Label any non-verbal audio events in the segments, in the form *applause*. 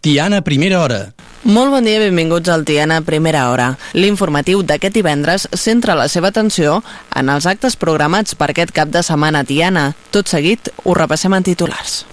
Tiana, primera hora. Molt bon dia, benvinguts al Tiana Primera Hora. L'informatiu d'aquest divendres centra la seva atenció en els actes programats per aquest cap de setmana a Tiana. Tot seguit, ho repassem en titulars.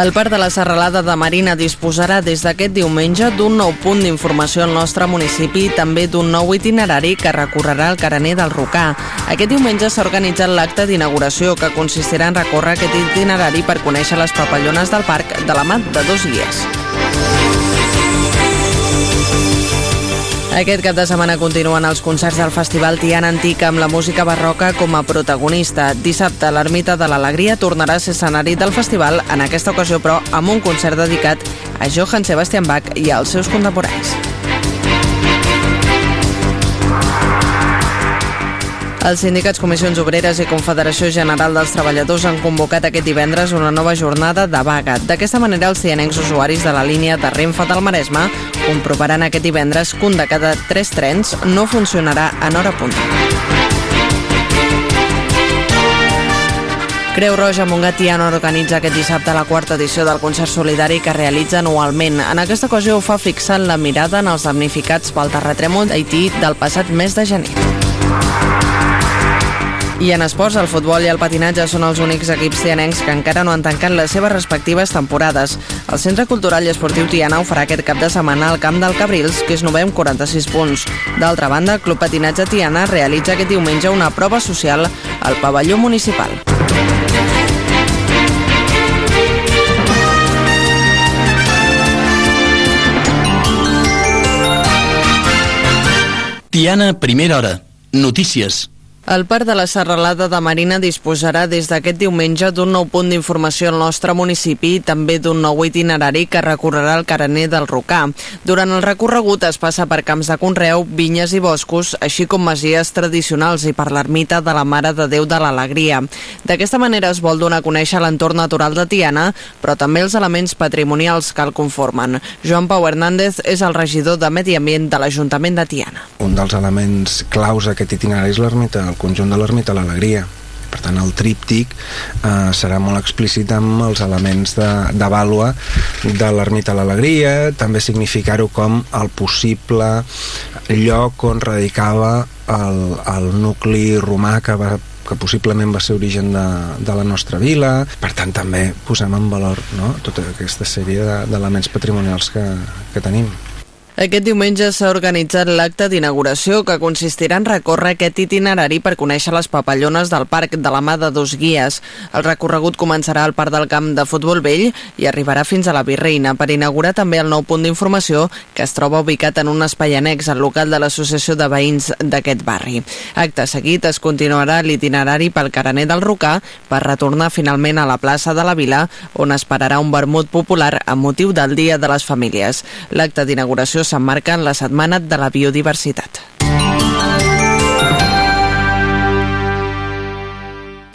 El Parc de la Serralada de Marina disposarà des d'aquest diumenge d'un nou punt d'informació al nostre municipi i també d'un nou itinerari que recorrerà el carener del Rocà. Aquest diumenge s'ha organitzat l'acte d'inauguració que consistirà en recórrer aquest itinerari per conèixer les papallones del parc de la mà de dos guies. Aquest cap de setmana continuen els concerts del Festival Tiana Antic amb la música barroca com a protagonista. Dissabte, l'Ermita de l'Alegria tornarà a ser escenari del festival, en aquesta ocasió, però, amb un concert dedicat a Johann Sebastian Bach i als seus contemporanis. Els sindicats, comissions obreres i Confederació General dels Treballadors han convocat aquest divendres una nova jornada de vaga. D'aquesta manera, els cianencs usuaris de la línia de Renfe del Maresme comprovaran aquest divendres que un de cada tres trens no funcionarà en hora punta. Creu Roja Montgatiana organitza aquest dissabte la quarta edició del concert solidari que realitza anualment. En aquesta ocasió ho fa fixant la mirada en els damnificats pel terratrèmol d'Haití del passat mes de gener. I en esports, el futbol i el patinatge són els únics equips tianencs que encara no han tancat les seves respectives temporades. El Centre Cultural i Esportiu Tiana ho farà aquest cap de setmana al Camp del Cabrils, que és novè amb 46 punts. D'altra banda, el Club Patinatge Tiana realitza aquest diumenge una prova social al pavelló municipal. Tiana, primera hora. Notícies. El Parc de la Serralada de Marina disposarà des d'aquest diumenge d'un nou punt d'informació al nostre municipi i també d'un nou itinerari que recorrerà el carener del Rocà. Durant el recorregut es passa per camps de conreu, vinyes i boscos, així com masies tradicionals i per l'ermita de la Mare de Déu de l'Alegria. D'aquesta manera es vol donar a conèixer l'entorn natural de Tiana, però també els elements patrimonials que el conformen. Joan Pau Hernández és el regidor de Medi Ambient de l'Ajuntament de Tiana. Un dels elements claus d'aquest itinerari és l'ermita el conjunt de l'ermita l'alegria per tant el tríptic eh, serà molt explícit amb els elements de, de vàlua de l'ermita l'alegria també significar-ho com el possible lloc on radicava el, el nucli romà que va que possiblement va ser origen de, de la nostra vila. Per tant, també posem en valor no? tota aquesta sèrie d'elements patrimonials que, que tenim. Aquest diumenge s'ha organitzat l'acte d'inauguració que consistirà en recórrer aquest itinerari per conèixer les papallones del parc de la mà de dos guies. El recorregut començarà al parc del camp de futbol vell i arribarà fins a la Virreina per inaugurar també el nou punt d'informació que es troba ubicat en un espai annex al local de l'Associació de Veïns d'aquest barri. Acte seguit es continuarà l'itinerari pel carener del Rocà per retornar finalment a la plaça de la Vila on esperarà un vermut popular amb motiu del Dia de les Famílies. L'acte d'inauguració s'emmarca en la Setmana de la Biodiversitat.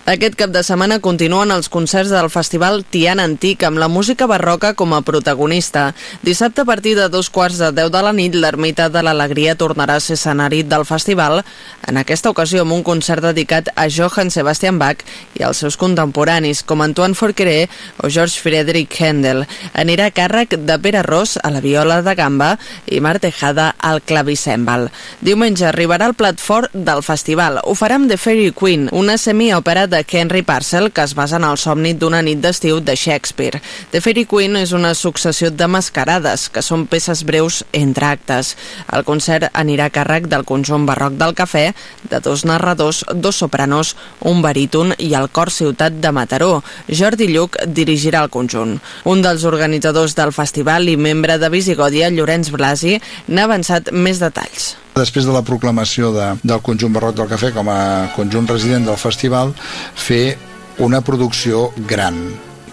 Aquest cap de setmana continuen els concerts del Festival Tiana Antic amb la música barroca com a protagonista. Dissabte a partir de dos quarts de deu de la nit l'Ermita de l'Alegria tornarà a ser escenari del festival, en aquesta ocasió amb un concert dedicat a Johann Sebastian Bach i als seus contemporanis com Antoine Forqueré o George Friedrich Händel. Anirà a càrrec de Pere Ros a la viola de gamba i Mar Tejada al clavicèmbal. Diumenge arribarà el plat fort del festival. Ho farà amb The Fairy Queen, una semiòpera de de Henry Parcel que es basa en el somni d'una nit d'estiu de Shakespeare. The Fairy Queen és una successió de mascarades, que són peces breus entre actes. El concert anirà a càrrec del conjunt barroc del cafè, de dos narradors, dos sopranos, un baríton i el cor ciutat de Mataró. Jordi Lluc dirigirà el conjunt. Un dels organitzadors del festival i membre de Visigòdia, Llorenç Blasi, n'ha avançat més detalls. Després de la proclamació de, del conjunt barroc del cafè com a conjunt resident del festival, fer una producció gran.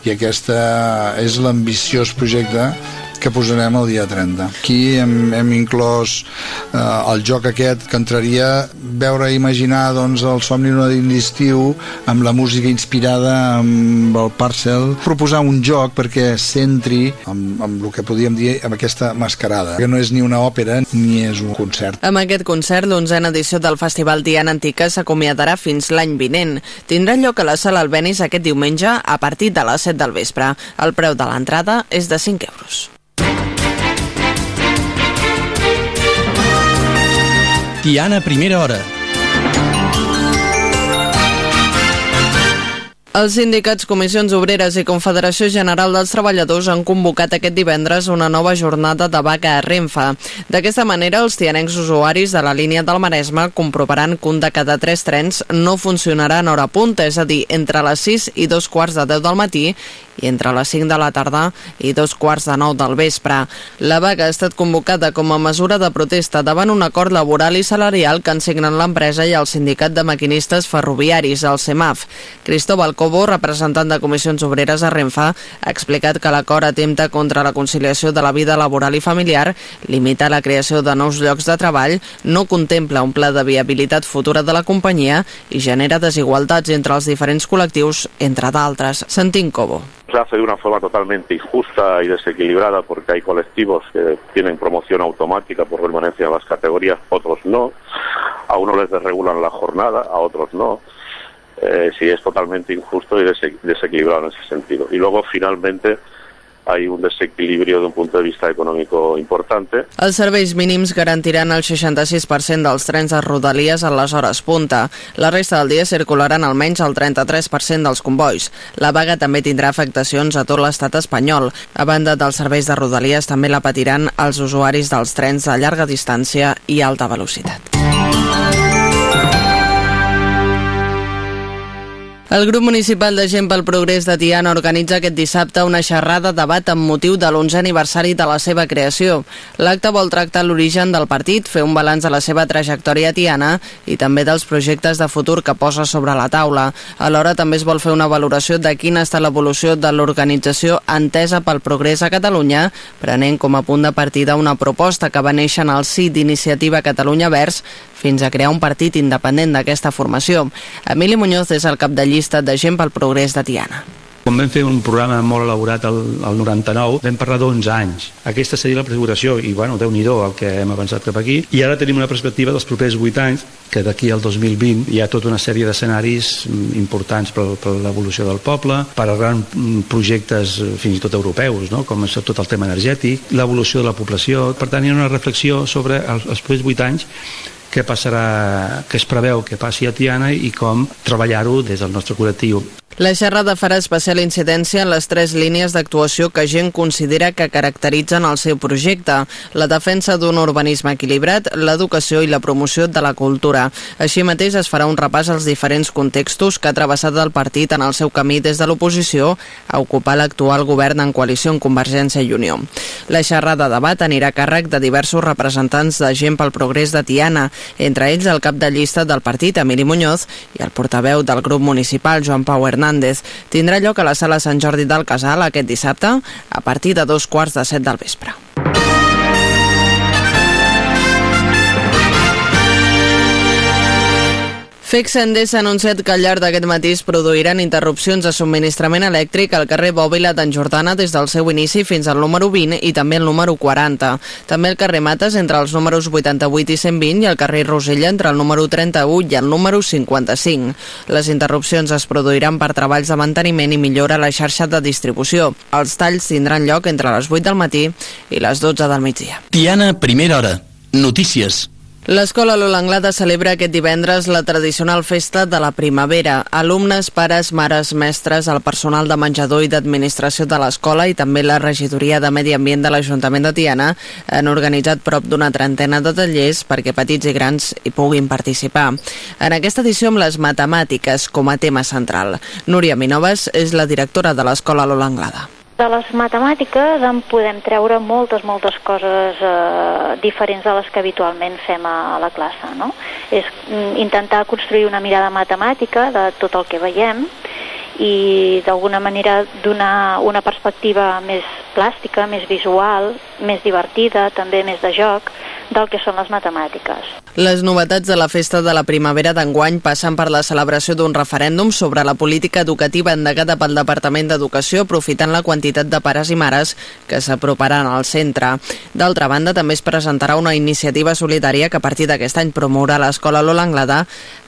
I aquesta és l'ambiciós projecte que posarem el dia 30. Aquí hem, hem inclòs eh, el joc aquest que entraria veure i imaginar doncs, el somni d'un d'estiu amb la música inspirada amb el Parcel, proposar un joc perquè s'entri amb, amb el que podíem dir amb aquesta mascarada, que no és ni una òpera ni és un concert. Amb aquest concert, l'onzena edició del Festival Diana Antica s'acomiadarà fins l'any vinent. Tindrà lloc a la sala Albenis aquest diumenge a partir de les 7 del vespre. El preu de l'entrada és de 5 euros. Tiana, primera hora. Els sindicats, comissions obreres i Confederació General dels Treballadors han convocat aquest divendres una nova jornada de vaga a Renfe. D'aquesta manera, els tianencs usuaris de la línia del Maresme comprovaran que un de cada tres trens no funcionarà en hora punta, és a dir, entre les 6 i dos quarts de 10 del matí i entre les 5 de la tarda i dos quarts de 9 del vespre. La vaga ha estat convocada com a mesura de protesta davant un acord laboral i salarial que han signat l'empresa i el Sindicat de Maquinistes Ferroviaris, el CEMAF. Cristóbal Cobo, representant de Comissions Obreres a Renfe, ha explicat que l'acord atempta contra la conciliació de la vida laboral i familiar, limita la creació de nous llocs de treball, no contempla un pla de viabilitat futura de la companyia i genera desigualtats entre els diferents col·lectius, entre d'altres. Sentim Cobo se hace de una forma totalmente injusta y desequilibrada porque hay colectivos que tienen promoción automática por permanencia en las categorías, otros no. A unos les desregulan la jornada, a otros no. Eh, sí, es totalmente injusto y desequilibrado en ese sentido. Y luego, finalmente, hay un desequilibrio d'un punt de vista econòmic importante. Els serveis mínims garantiran el 66% dels trens de Rodalies a les hores punta. La resta del dia circularan almenys el 33% dels convois. La vaga també tindrà afectacions a tot l'estat espanyol. A banda dels serveis de Rodalies, també la patiran els usuaris dels trens de llarga distància i alta velocitat. El grup municipal de Gent pel Progrés de Tiana organitza aquest dissabte una xerrada debat amb motiu de l'11 aniversari de la seva creació. L'acte vol tractar l'origen del partit, fer un balanç de la seva trajectòria a Tiana i també dels projectes de futur que posa sobre la taula. Alhora també es vol fer una valoració de quina ha estat l'evolució de l'organització entesa pel progrés a Catalunya, prenent com a punt de partida una proposta que va néixer en el sí d'Iniciativa Catalunya Verds fins a crear un partit independent d'aquesta formació. Emili Muñoz és el cap de llista de Gent pel Progrés de Tiana. Quan vam fer un programa molt elaborat al, al 99, vam parlar d'11 anys. Aquesta seria la prefiguració, i bueno, déu nhi el que hem avançat cap aquí. I ara tenim una perspectiva dels propers 8 anys, que d'aquí al 2020 hi ha tota una sèrie d'escenaris mm, importants per, per l'evolució del poble, per arran mm, projectes eh, fins i tot europeus, no? com és tot el tema energètic, l'evolució de la població. Per tant, hi ha una reflexió sobre els, els propers 8 anys què passarà, què es preveu que passi a Tiana i com treballar-ho des del nostre col·lectiu. La xerrada farà especial incidència en les tres línies d'actuació que gent considera que caracteritzen el seu projecte, la defensa d'un urbanisme equilibrat, l'educació i la promoció de la cultura. Així mateix es farà un repàs als diferents contextos que ha travessat el partit en el seu camí des de l'oposició a ocupar l'actual govern en coalició amb Convergència i Unió. La xerrada de debat anirà a càrrec de diversos representants de gent pel progrés de Tiana, entre ells el cap de llista del partit, Emili Muñoz, i el portaveu del grup municipal, Joan Pau Hernández. Tindrà lloc a la sala Sant Jordi del Casal aquest dissabte a partir de dos quarts de set del vespre. FEX Endesa ha anunciat que al llarg d'aquest matí es produiran interrupcions de subministrament elèctric al carrer Bòbila d'en Jordana des del seu inici fins al número 20 i també el número 40. També el carrer Mates entre els números 88 i 120 i el carrer Rosella entre el número 31 i el número 55. Les interrupcions es produiran per treballs de manteniment i millora la xarxa de distribució. Els talls tindran lloc entre les 8 del matí i les 12 del migdia. Tiana, primera hora. Notícies. L'escola Lola Anglada celebra aquest divendres la tradicional festa de la primavera. Alumnes, pares, mares, mestres, el personal de menjador i d'administració de l'escola i també la regidoria de Medi Ambient de l'Ajuntament de Tiana han organitzat prop d'una trentena de tallers perquè petits i grans hi puguin participar. En aquesta edició amb les matemàtiques com a tema central. Núria Minoves és la directora de l'escola Lola Anglada. De les matemàtiques en podem treure moltes, moltes coses eh, diferents de les que habitualment fem a la classe, no? És mm, intentar construir una mirada matemàtica de tot el que veiem i d'alguna manera donar una perspectiva més plàstica, més visual, més divertida, també més de joc, del que són les matemàtiques. Les novetats de la festa de la primavera d'enguany passen per la celebració d'un referèndum sobre la política educativa endegada pel Departament d'Educació, aprofitant la quantitat de pares i mares que s'aproparan al centre. D'altra banda, també es presentarà una iniciativa solidària que a partir d'aquest any promourà l'Escola Lola Anglada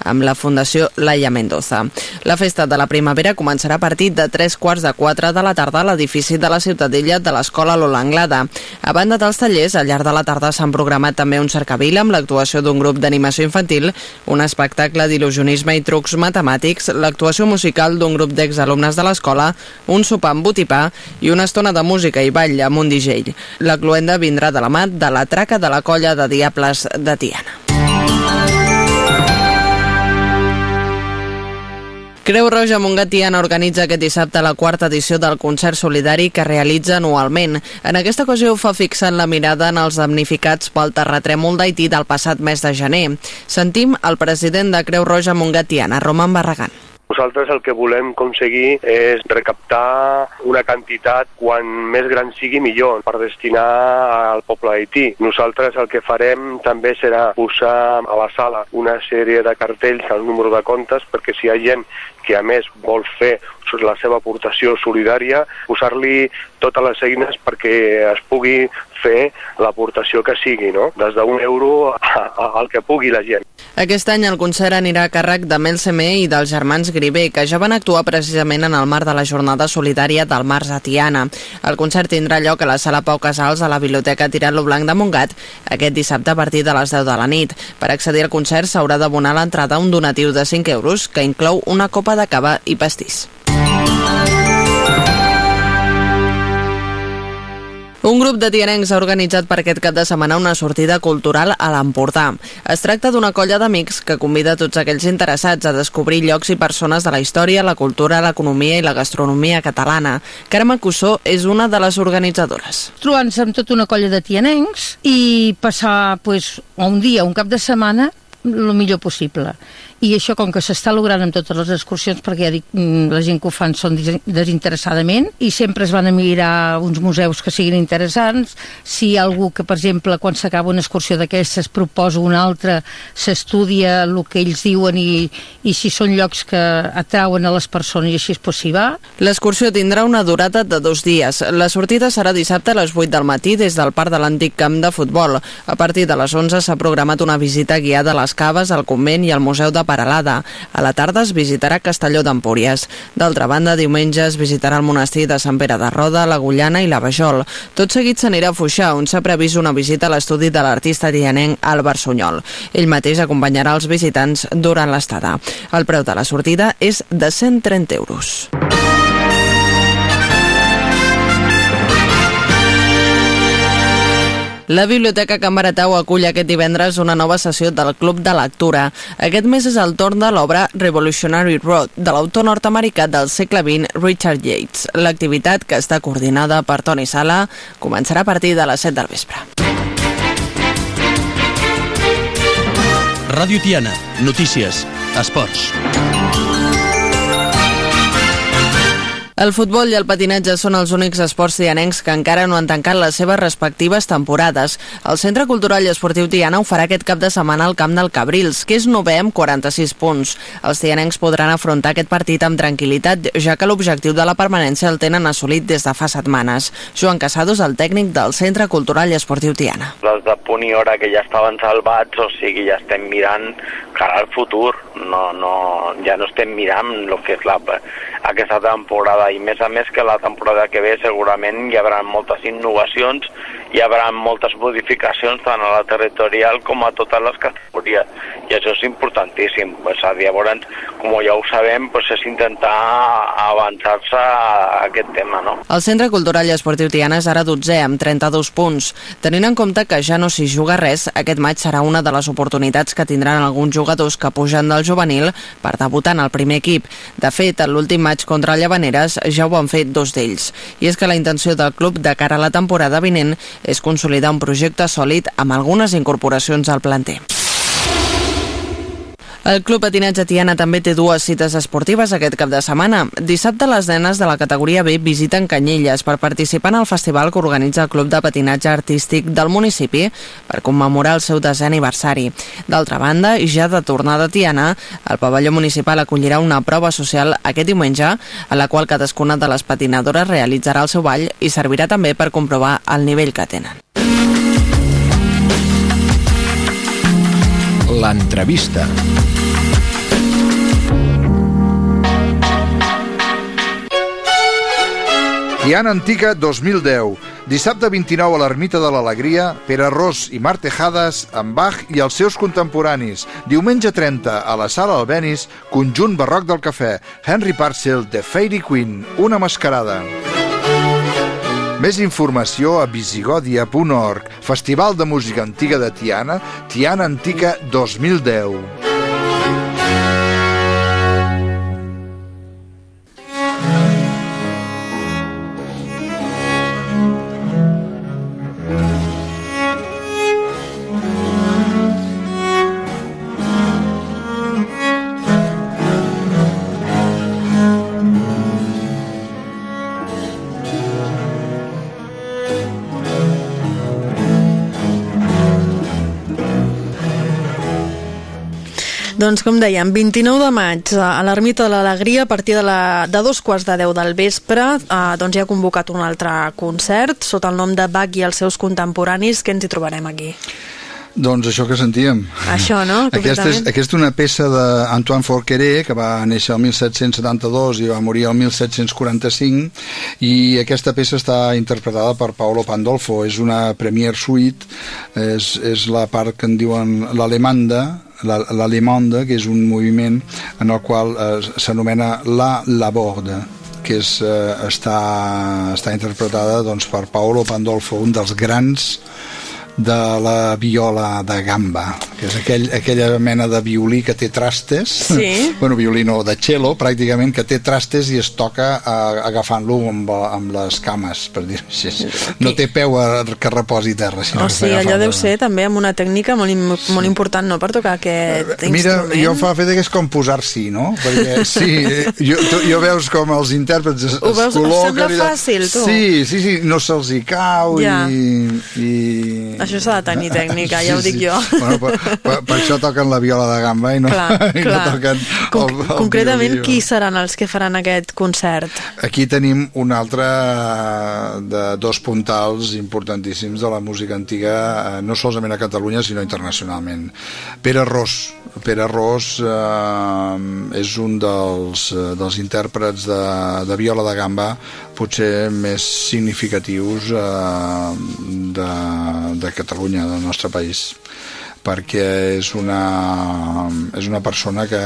amb la Fundació Laia Mendoza. La festa de la primavera començarà a partir de 3 quarts de 4 de la tarda a l'edifici de la Ciutadella de l'Escola Lola Anglada. A banda dels tallers, al llarg de la tarda s'han programat també un cercavil amb l'actuació d'un grup d'animació infantil, un espectacle d'il·lusionisme i trucs matemàtics, l'actuació musical d'un grup d'exalumnes de l'escola, un sopar amb botipà i una estona de música i ball amb un DJ. La cluenda vindrà de la mà de la traca de la colla de Diables de Tiana. Creu Roja Montgat Tiana organitza aquest dissabte la quarta edició del concert solidari que realitza anualment. En aquesta ocasió fa fixant la mirada en els damnificats pel terratrèmol d'Haití del passat mes de gener. Sentim el president de Creu Roja Montgat Tiana, Roman Barragán. Nosaltres el que volem aconseguir és recaptar una quantitat quan més gran sigui millor per destinar al poble d'Haití. Nosaltres el que farem també serà posar a la sala una sèrie de cartells al número de comptes perquè si hi ha gent que a més vol fer la seva aportació solidària, posar-li totes les eines perquè es pugui fer l'aportació que sigui, no? des d'un euro al que pugui la gent. Aquest any el concert anirà a càrrec de Mel Semé i dels germans Gribé, que ja van actuar precisament en el marc de la jornada solidària del Març a Tiana. El concert tindrà lloc a la sala Pau Casals a la Biblioteca Tirant-lo Blanc de Montgat aquest dissabte a partir de les 10 de la nit. Per accedir al concert s'haurà d'abonar l'entrada un donatiu de 5 euros que inclou una copa de cava i pastís. Un grup de tianencs ha organitzat per aquest cap de setmana una sortida cultural a l'Empordà. Es tracta d'una colla d'amics que convida tots aquells interessats a descobrir llocs i persones de la història, la cultura, l'economia i la gastronomia catalana. Carme Cussó és una de les organitzadores. Trobant-se amb tota una colla de tianencs i passar pues, un dia, un cap de setmana, el millor possible i això com que s'està logrant amb totes les excursions perquè ja dic, mm, la gent que ho fan són desinteressadament i sempre es van a mirar uns museus que siguin interessants. Si hi ha algú que per exemple quan s'acaba una excursió d'aquestes proposa una altra s'estudia el que ells diuen i, i si són llocs que atrauen a les persones i així és possible. L'excursió tindrà una durada de dos dies. La sortida serà dissabte a les 8 del matí des del parc de l'antic camp de futbol. A partir de les 11 s'ha programat una visita guiada a les caves, al convent i al museu de Paralada. A la tarda es visitarà Castelló d'Empúries. D'altra banda, diumenge es visitarà el monestir de Sant Pere de Roda, la Gullana i la Bajol. Tot seguit s'anirà a Fuixà, on s'ha previst una visita a l'estudi de l'artista dianenc Álvar Sunyol. Ell mateix acompanyarà els visitants durant l'estada. El preu de la sortida és de 130 euros. La Biblioteca Can Baratau acull aquest divendres una nova sessió del Club de Lectura. Aquest mes és el torn de l'obra Revolutionary Road, de l'autor nord-americà del segle XX, Richard Yates. L'activitat, que està coordinada per Toni Sala, començarà a partir de les 7 del vespre. Ràdio Tiana, notícies, esports. El futbol i el patinatge són els únics esports tianencs que encara no han tancat les seves respectives temporades. El Centre Cultural i Esportiu Tiana ho farà aquest cap de setmana al camp del Cabrils, que és nové amb 46 punts. Els tianencs podran afrontar aquest partit amb tranquil·litat, ja que l'objectiu de la permanència el tenen assolit des de fa setmanes. Joan Casado és el tècnic del Centre Cultural i Esportiu Tiana. Les de punt i hora que ja estaven salvats, o sigui, ja estem mirant cara al futur. No, no, ja no estem mirant el que és la, aquesta temporada i més a més que la temporada que ve segurament hi haurà moltes innovacions, hi haurà moltes modificacions tant a la territorial com a totes les categories i això és importantíssim. Pues, a llavors, com ja ho sabem, pues, és intentar avançar-se a aquest tema. No? El Centre Cultural i Esportiu Tiana és ara 12 amb 32 punts. Tenint en compte que ja no s'hi juga res, aquest maig serà una de les oportunitats que tindran alguns jugadors que pugen del juvenil per debutar en el primer equip. De fet, en l'últim maig contra Llavaneres ja ho han fet dos d'ells. I és que la intenció del club de cara a la temporada vinent és consolidar un projecte sòlid amb algunes incorporacions al planter. El Club Patinatge Tiana també té dues cites esportives aquest cap de setmana. Dissabte les nenes de la categoria B visiten Canyelles per participar en el festival que organitza el Club de Patinatge Artístic del municipi per commemorar el seu desè aniversari. D'altra banda, ja de tornada a Tiana, el pavelló municipal acollirà una prova social aquest diumenge a la qual cadascuna de les patinadores realitzarà el seu ball i servirà també per comprovar el nivell que tenen. L'entrevista. Tiana Antica 2010. Dissabte 29 a l'Ermita de l'Alegria, Pere Ros i Mar Tejades amb Bach i els seus contemporanis. Diumenge 30 a la Sala Albenis, Conjunt Barroc del Cafè, Henry Parcel, The Fairy Queen, una mascarada. Més informació a visigodia.org. Festival de Música Antiga de Tiana, Tiana Antica 2010. Doncs com dèiem, 29 de maig a l'Ermita de l'Alegria a partir de, la, de dos quarts de 10 del vespre eh, doncs ja ha convocat un altre concert sota el nom de Bach i els seus contemporanis que ens hi trobarem aquí. Doncs això que sentíem. Això, no? *laughs* Aquesta és, aquesta és una peça d'Antoine Forqueré, que va néixer el 1772 i va morir el 1745, i aquesta peça està interpretada per Paolo Pandolfo. És una premier suite, és, és la part que en diuen l'alemanda, l'alemanda, que és un moviment en el qual eh, s'anomena la laborde que és, eh, està, està interpretada doncs, per Paolo Pandolfo, un dels grans de la viola de gamba, que és aquell, aquella mena de violí que té trastes, sí. *laughs* bueno, violí no, de cello, pràcticament, que té trastes i es toca eh, agafant-lo amb, amb les cames, per dir-ho així. No té peu a, que reposi terra. Sinó o sigui, allò deu ser també amb una tècnica molt, molt important, no?, per tocar aquest uh, Mira, instrument. jo fa fet que és com posar-s'hi, no? Perquè *laughs* sí, eh, jo, tu, jo veus com els intèrprets es, Ho veus, es col·loquen... sembla fàcil, tu? Sí, sí, sí, no se'ls hi cau Ja. i, i... Això s'ha de tenir tècnica, ja ho dic jo. Bueno, per, per, per això toquen la viola de gamba i no, Clar, *laughs* i clar. no toquen Con el, el concretament, violí. qui seran els que faran aquest concert? Aquí tenim un altre de dos puntals importantíssims de la música antiga, eh, no solament a Catalunya, sinó internacionalment. Pere Ros. Pere Ros eh, és un dels, eh, dels intèrprets de, de viola de gamba potser més significatius eh, de, de Catalunya, del nostre país. Perquè és una, és una persona que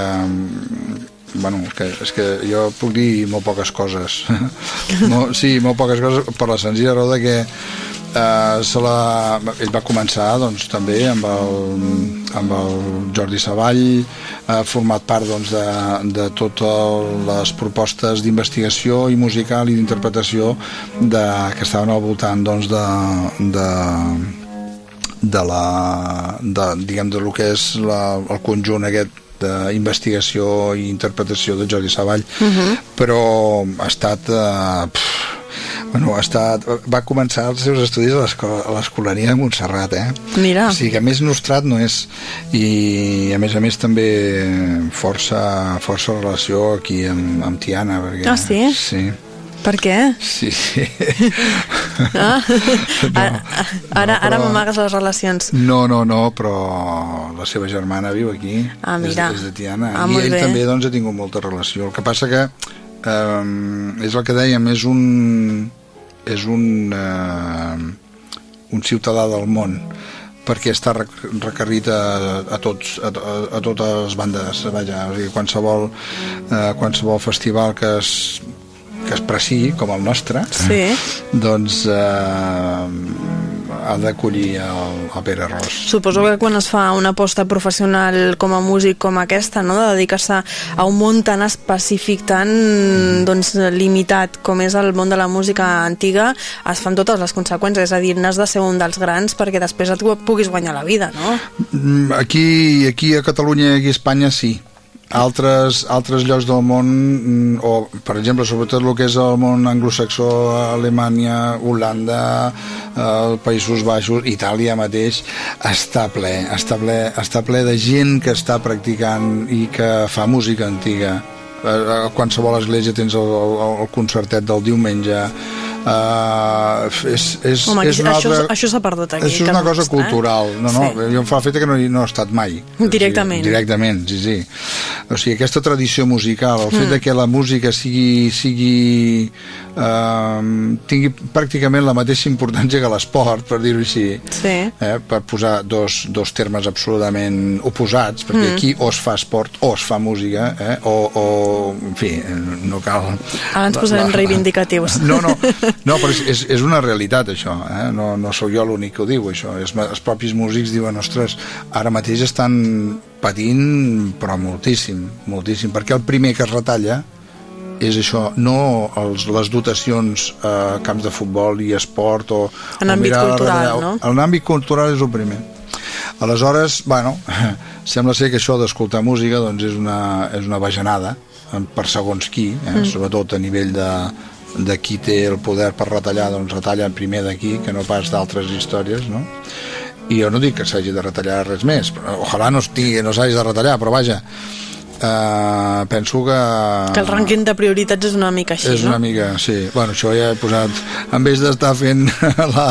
bueno, que, és que jo puc dir molt poques coses. *laughs* No, sí, molt poques coses per la senzilla raó de que eh, se la, ell va començar doncs, també amb el, amb el Jordi Savall ha format part doncs, de, de totes les propostes d'investigació i musical i d'interpretació que estaven al voltant doncs, de, de, de la de, diguem de lo que és la, el conjunt aquest d'investigació i interpretació de Jordi Savall Uh -huh. però ha estat eh, pff, bueno, ha estat, va començar els seus estudis a l'esco- a l'escolania de Montserrat eh? Mira. o sigui que més nostrat no és i a més a més també força, força relació aquí amb, amb Tiana perquè, Ah, sí? sí Per què? Sí, sí. Ah, *laughs* ara, ara, ara però- m'amagues les relacions. No, no, no, però la seva germana viu aquí. Ah, mira. És, és de Tiana. Ah, I ell bé. també doncs, ha tingut molta relació. El que passa que eh, és el que dèiem, és un és un eh, un ciutadà del món perquè està requerit a, a, tots, a, a totes les bandes vaja, o sigui, qualsevol, eh, qualsevol festival que es, que es preci com el nostre Sí. doncs eh, ha d'acollir el, el Pere Ros. Suposo que quan es fa una aposta professional com a músic com aquesta, no? de dedicar-se a un món tan específic, tan doncs, limitat com és el món de la música antiga, es fan totes les conseqüències, és a dir, n'has de ser un dels grans perquè després et puguis guanyar la vida, no? Mm, Aquí, aquí a Catalunya i a Espanya sí, altres, altres llocs del món mm, o per exemple sobretot el que és el món anglosaxó Alemanya, Holanda eh, Països Baixos Itàlia mateix està ple, està ple està ple de gent que està practicant i que fa música antiga. Eh, a qualsevol església tens el, el, el concertet del diumenge uh, és, és, Home, és una això, altra... això s'ha perdut aquí. Això és una cosa cultural. No, no, Sí. jo em fa l'efecte que no, no he estat mai. Directament. O sigui, directament, sí, sí. O sigui, aquesta tradició musical, el fet Mm. de que la música sigui, sigui eh, tingui pràcticament la mateixa importància que l'esport, per dir-ho així, Sí. eh, per posar dos, dos termes absolutament oposats, perquè Mm. aquí o es fa esport o es fa música, eh, o, o, en fi, eh, no cal... Ara ens la- posarem la- reivindicatius. no, no, no però és, és, és una realitat això, eh? no, no sóc jo l'únic que ho diu això, és, els propis músics diuen ostres, ara mateix estan patint però moltíssim, moltíssim, perquè el primer que es retalla és això, no els, les dotacions a camps de futbol i esport o, En o àmbit mirar cultural, no? En l'àmbit cultural és el primer. Aleshores, bueno, *laughs* sembla ser que això d'escoltar música doncs és una, és una bajanada eh, per segons qui, eh? Mm. sobretot a nivell de, de qui té el poder per retallar, doncs retalla primer d'aquí que no pas d'altres històries, no? I jo no dic que s'hagi de retallar res més, però ojalà no, estigui, no s'hagi de retallar, però vaja, eh, penso que... Que el rànquing de prioritats és una mica així, és no? una mica, sí. Bueno, això ja he posat... En vez d'estar fent *laughs* la,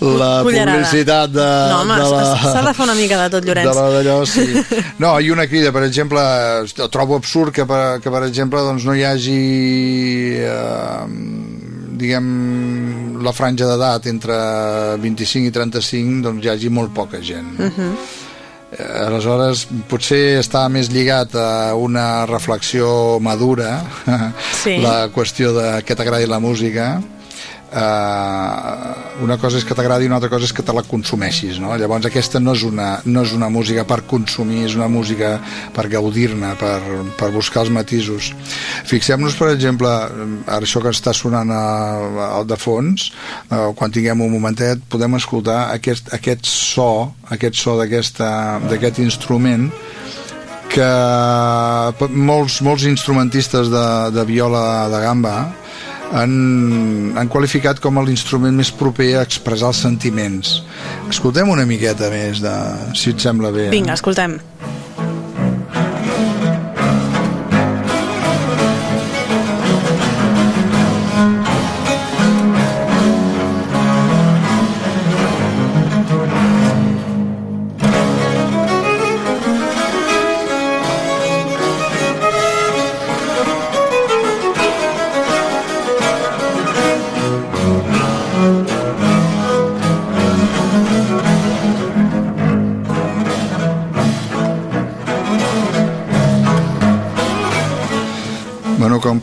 la Cullerada. publicitat de, No, home, de la... s'ha de fer una mica de tot, Llorenç. De la d'allò, sí. *laughs* No, i una crida, per exemple, trobo absurd que, per, que per exemple, doncs no hi hagi... Eh, diguem la franja d'edat entre 25 i 35 doncs hi hagi molt poca gent Mhm. Eh, aleshores potser està més lligat a una reflexió madura *laughs* Sí. la qüestió de que t'agradi la música Uh, una cosa és que t'agradi i una altra cosa és que te la consumeixis no? llavors aquesta no és, una, no és una música per consumir, és una música per gaudir-ne, per, per buscar els matisos fixem-nos per exemple ara això que està sonant al, de fons uh, quan tinguem un momentet podem escoltar aquest, aquest so aquest so d'aquest instrument que molts, molts instrumentistes de, de viola de gamba han, han qualificat com l'instrument més proper a expressar els sentiments. Escoltem una miqueta més, de, si et sembla bé. Vinga, escoltem. Bueno,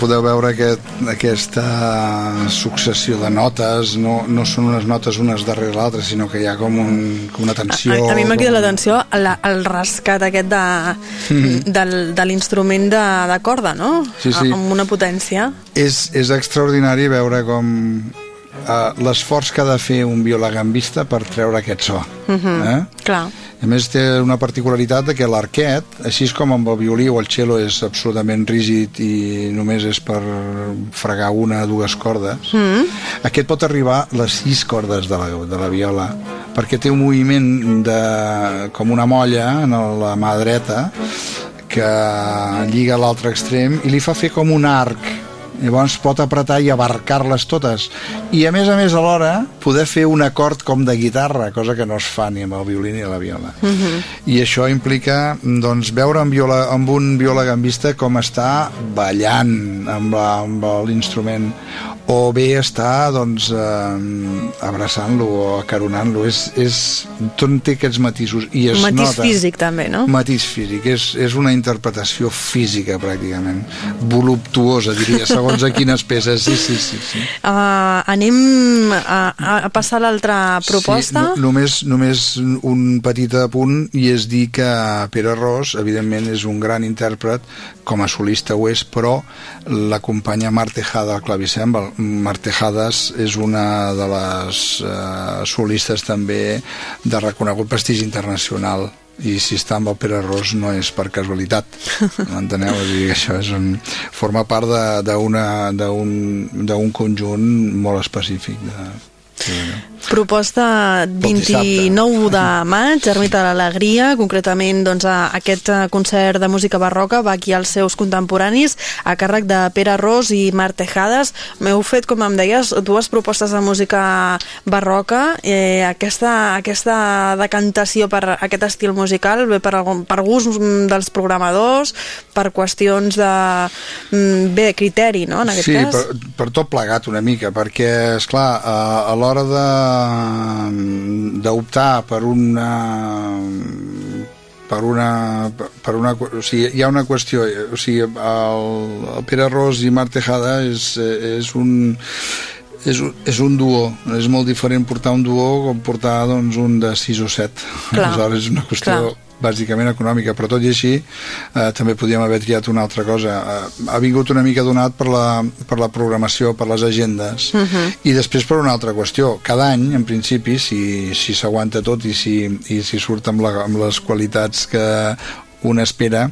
podeu veure, aquest, aquesta successió de notes no, no són unes notes unes darrere l'altra, sinó que hi ha com, un, com una tensió... A, a mi m'ha com- cridat l'atenció la- el rescat aquest de, Mhm. del, de l'instrument de, de corda, no? Sí, sí. A- Amb una potència. És, és extraordinari veure com uh, l'esforç que ha de fer un violagambista per treure aquest so. Mhm. Eh? Clar. A més té una particularitat de que l'arquet, així com amb el violí o el cello és absolutament rígid i només és per fregar una o dues cordes, Mm. aquest pot arribar a les sis cordes de la, de la viola perquè té un moviment de, com una molla en la mà dreta que lliga l'altre extrem i li fa fer com un arc llavors pot apretar i abarcar-les totes. I a més a més alhora poder fer un acord com de guitarra cosa que no es fa ni amb el violí ni la viola. I això implica doncs, veure amb, viola, amb un viola gambista com està ballant amb, l'instrument o bé estar doncs, eh, abraçant-lo o acaronant-lo. És, és, tot té aquests matisos i es Matís nota, físic també, no? matís físic, és, és una interpretació física pràcticament. Voluptuosa diria, segons a quines peces sí, sí, sí, sí. Uh, anem a, a passar a l'altra proposta Sí, no, només, només un petit apunt i és dir que Pere Ros, evidentment, és un gran intèrpret, com a solista ho és, però l'acompanya Mar Tejada al clavicèmbal. Mar Tejades és una de les eh, solistes també de reconegut prestigi internacional i si està amb el Pere Ros no és per casualitat *laughs* m'enteneu? Això és un, forma part d'un conjunt molt específic de, de, Proposta 29 de maig, Ermita de l'Alegria, concretament doncs, a aquest eh, concert de música barroca va aquí als seus contemporanis a càrrec de Pere Ros i Mar Tejades. M'heu fet, com em deies, dues propostes de música barroca. Eh, aquesta, aquesta decantació per aquest estil musical ve per, per gust dels programadors, per qüestions de mm, bé, criteri, no?, en aquest sí, cas. per, per tot plegat una mica, perquè, és clar a, a l'hora de d'optar per una per una, per una o sigui, hi ha una qüestió o sigui, el, el Pere Ros i Mar Tejada és, és un és un, és un duo, és molt diferent portar un duo com portar doncs, un de 6 o 7 Clar, aleshores és una qüestió clar. Bàsicament econòmica, però tot i així eh, també podíem haver triat una altra cosa eh, ha vingut una mica donat per la, per la programació, per les agendes Mhm. i després per una altra qüestió cada any, en principi, si si s'aguanta tot i si, i si surt amb, la, amb les qualitats que un espera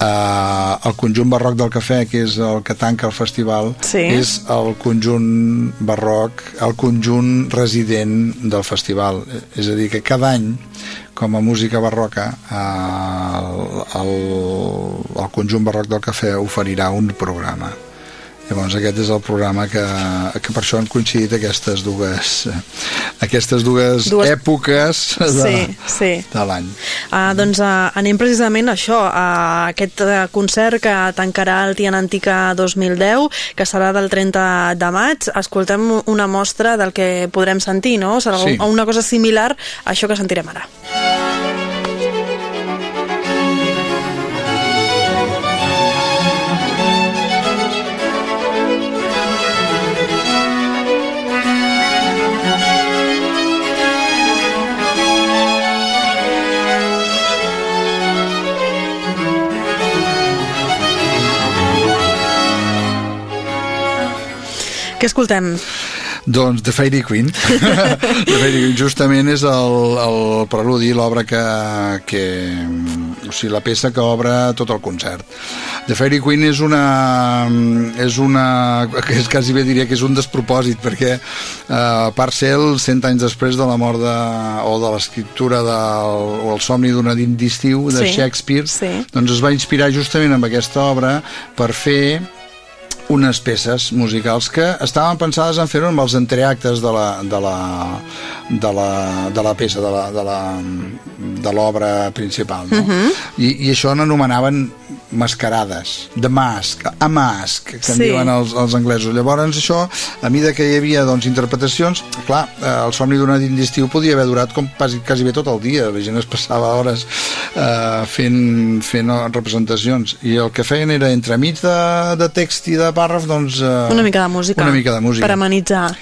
eh, el conjunt barroc del cafè que és el que tanca el festival Sí. és el conjunt barroc el conjunt resident del festival és a dir que cada any com a música barroca eh, el, el, el conjunt barroc del cafè oferirà un programa Llavors aquest és el programa que, que per això han coincidit aquestes dues aquestes dues, Dues- èpoques de, Sí, sí. de l'any. Uh, doncs uh, anem precisament a això, a aquest uh, concert que tancarà el Tian Antica 2010, que serà del 30 de maig. Escoltem una mostra del que podrem sentir, no? Serà Sí. una cosa similar a això que sentirem ara. Què escoltem? Doncs The Fairy Queen. *laughs* The Fairy Queen justament és el, el preludi, l'obra que, que... O sigui, la peça que obre tot el concert. The Fairy Queen és una... És una... que és quasi bé diria que és un despropòsit, perquè eh, Parcel, cent anys després de la mort de, o de l'escriptura del, o el somni d'una d'estiu de Sí, Shakespeare, sí. doncs es va inspirar justament amb aquesta obra per fer unes peces musicals que estaven pensades en fer-ho amb els entreactes de la, de la, de la, de la peça, de la, de la, de l'obra principal. No? Mhm. I, I això n'anomenaven mascarades, de mask, a mask, que en Sí. diuen els, els anglesos. Llavors això, a mida que hi havia doncs, interpretacions, clar, eh, el somni d'una nit d'estiu podia haver durat com quasi, quasi bé tot el dia, la gent es passava hores eh, fent, fent representacions, i el que feien era entremig de, de text i de pàrraf, doncs... Eh, Una mica de música. Una mica de música. Per amenitzar.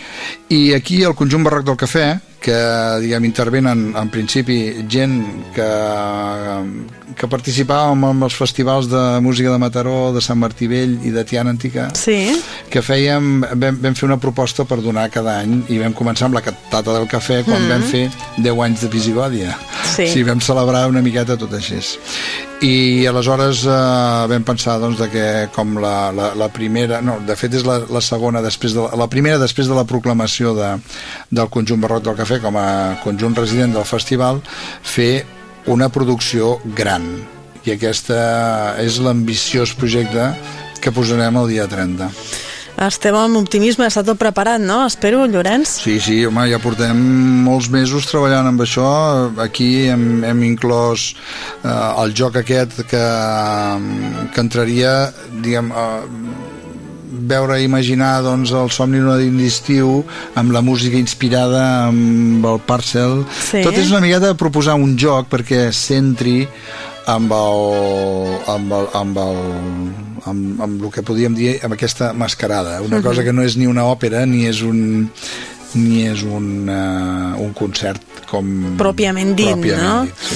I aquí el conjunt barroc del cafè, que diguem, intervenen en principi gent que, que participava en, els festivals de música de Mataró, de Sant Martí Vell i de Tiana Antica, Sí. que fèiem, vam, vam fer una proposta per donar cada any i vam començar amb la cantata del cafè quan Mhm. vam fer 10 anys de Visigòdia. Sí. sí, vam celebrar una miqueta tot així. I aleshores eh, vam pensar doncs, de que com la, la, la primera, no, de fet és la, la segona després de la, la primera després de la proclamació de, del conjunt barroc del cafè com a conjunt resident del festival fer una producció gran i aquesta és l'ambiciós projecte que posarem el dia 30. Estem amb optimisme, està tot preparat, no? Espero, Llorenç. Sí, sí, home, ja portem molts mesos treballant amb això. Aquí hem, hem inclòs eh, el joc aquest que, que entraria, diguem, eh, veure i imaginar doncs, el somni nit d'estiu amb la música inspirada amb el Parcel Sí. tot és una miqueta proposar un joc perquè s'entri amb el, amb el, amb el, amb, amb el que podríem dir amb aquesta mascarada una Mhm. cosa que no és ni una òpera ni és un ni és un, uh, un concert com Pròpiament dit, pròpiament no? dit, sí.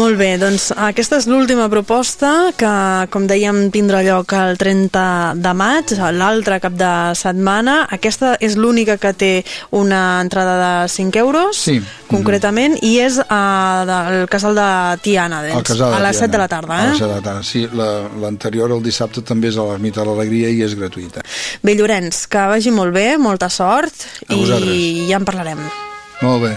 Molt bé, doncs aquesta és l'última proposta que, com dèiem, tindrà lloc el 30 de maig, l'altre cap de setmana. Aquesta és l'única que té una entrada de 5 euros, Sí. concretament, i és uh, del casal de Tiana, doncs, casal a les Tiana. 7 de la tarda. A Eh? les 7 de la tarda, sí. La- L'anterior, el dissabte, també és a l'Ermita de l'Alegria i és gratuïta. Bé, Llorenç, que vagi molt bé, molta sort, A i ja en parlarem. Molt bé.